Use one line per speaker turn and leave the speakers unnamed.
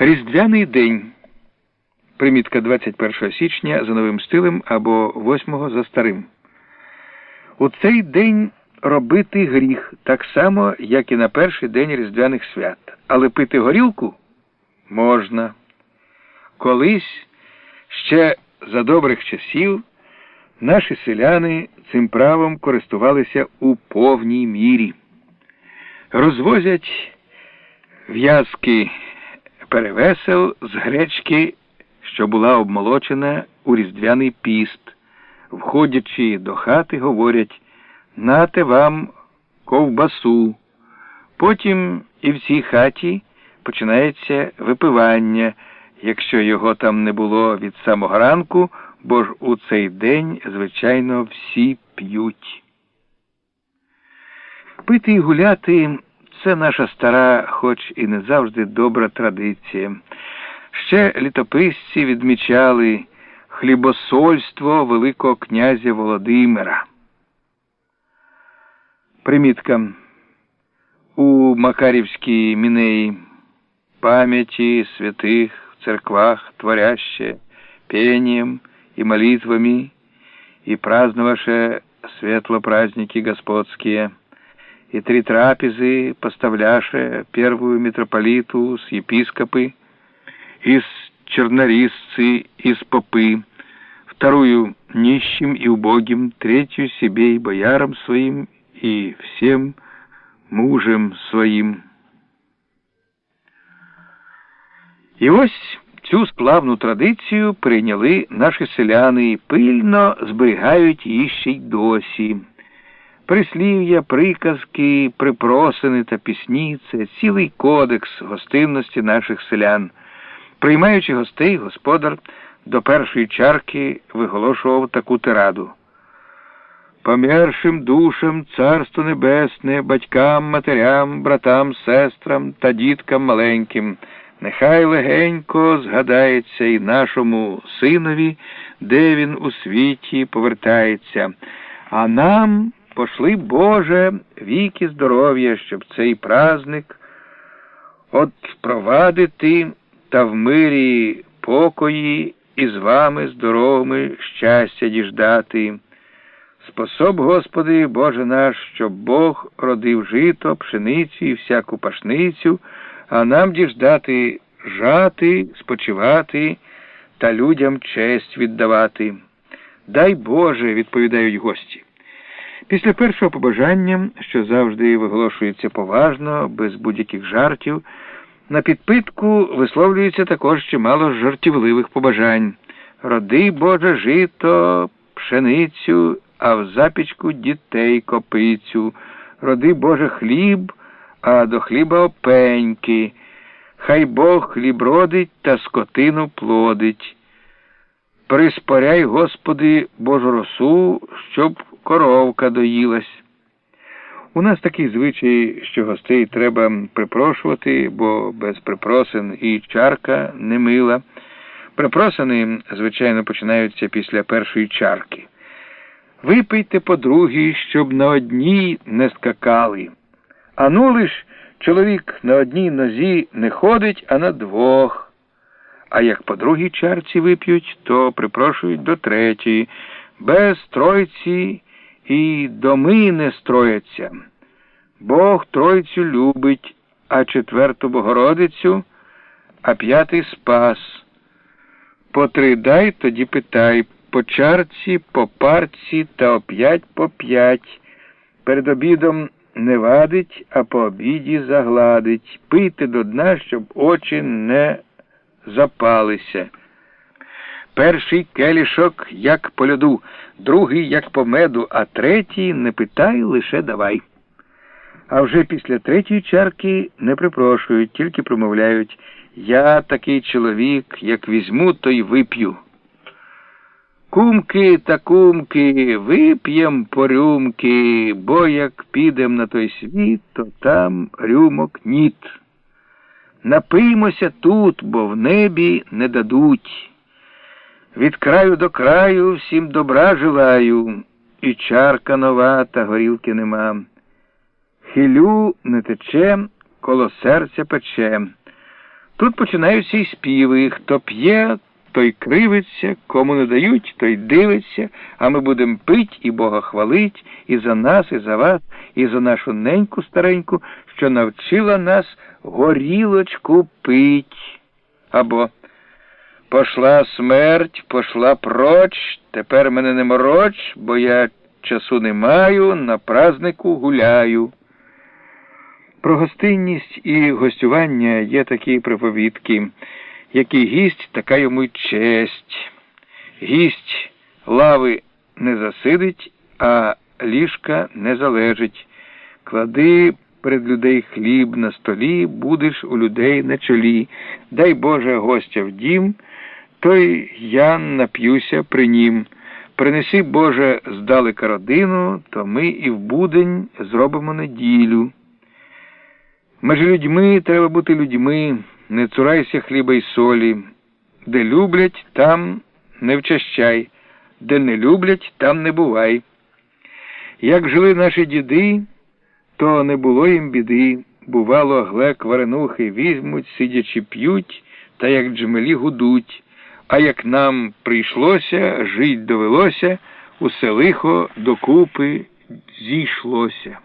Різдвяний день. Примітка 21 січня за новим стилем або 8 за старим. У цей день робити гріх так само, як і на перший день Різдвяних свят. Але пити горілку можна. Колись ще за добрих часів наші селяни цим правом користувалися у повній мірі. Розвозять в'язки перевесел з гречки, що була обмолочена у різдвяний піст. Входячи до хати, говорять нате вам ковбасу. Потім і в цій хаті починається випивання, якщо його там не було від самого ранку, бо ж у цей день, звичайно, всі п'ють. Пити і гуляти це наша стара, хоч і не завжди добра традиція. Ще літописці відмічали хлібосольство Великого князя Володимира. Примітка. У Макарівській мінеї пам'яті святих в церквах творяще пением и молитвами, и праздноваше светло праздники господские, и три трапезы поставляше первую митрополиту с епископы, из чернорисцы, из попы, вторую нищим и убогим, третью себе и боярам своим, и всем мужем своим. І ось цю сплавну традицію прийняли наші селяни і пильно зберігають її ще й досі. Прислів'я, приказки, припросини та пісні це цілий кодекс гостинності наших селян. Приймаючи гостей, господар до першої чарки виголошував таку тираду. Помершим душам царство небесне, батькам, матерям, братам, сестрам та діткам маленьким. Нехай легенько згадається і нашому синові, де він у світі повертається, а нам пошли Боже віки здоров'я, щоб цей праздник от провадити та в мирі покої і з вами здоровими щастя діждати. Способ, Господи, Боже наш, щоб Бог родив жито, пшеницю і всяку пашницю, а нам діждати жати, спочивати та людям честь віддавати. Дай Боже, відповідають гості. Після першого побажання, що завжди виголошується поважно, без будь-яких жартів, на підпитку висловлюється також чимало жартівливих побажань. Роди Боже жито, пшеницю, а в запічку дітей копицю, роди Боже хліб, а до хліба опеньки. Хай Бог хліб родить та скотину плодить. Приспоряй, Господи, Божу росу, щоб коровка доїлась. У нас такий звичай, що гостей треба припрошувати, бо без припросин і чарка не мила. Припросини, звичайно, починаються після першої чарки. Випийте по другій, щоб на одній не скакали. А ну лиш чоловік на одній нозі не ходить, а на двох. А як по другій чарці вип'ють, то припрошують до третьої. Без тройці і доми не строяться. Бог тройцю любить, а четверту Богородицю, а п'ятий спас. По три дай, тоді питай, по чарці, по парці та оп'ять по п'ять. Перед обідом не вадить, а по обіді загладить. Пийте до дна, щоб очі не запалися. Перший келішок, як по льоду, другий, як по меду, а третій не питай, лише давай. А вже після третьої чарки не припрошують, тільки промовляють Я такий чоловік, як візьму, то й вип'ю. Кумки та кумки, вип'єм по рюмки, бо як підем на той світ, то там рюмок ніт. Напиймося тут, бо в небі не дадуть. Від краю до краю всім добра желаю, і чарка нова, та горілки нема. Хилю не тече, коло серця пече. Тут починаються й співи. Хто п'є, той кривиться, кому не дають, той дивиться, а ми будемо пить і Бога хвалить і за нас, і за вас, і за нашу неньку стареньку, що навчила нас горілочку пить. Або пошла смерть, пошла проч, тепер мене не мороч, бо я часу не маю, на празнику гуляю. Про гостинність і гостювання є такі приповідки. Який гість, така йому честь. Гість лави не засидить, а ліжка не залежить. Клади перед людей хліб на столі, будеш у людей на чолі. Дай Боже гостя в дім, той я нап'юся при нім. Принеси, Боже, здалека родину, то ми і в будень зробимо неділю. Меж людьми треба бути людьми, не цурайся хліба й солі. Де люблять, там не вчащай, де не люблять, там не бувай. Як жили наші діди, то не було їм біди. Бувало, глек варенухи візьмуть, сидячи п'ють, та як джмелі гудуть. А як нам прийшлося, жить довелося, усе лихо докупи зійшлося.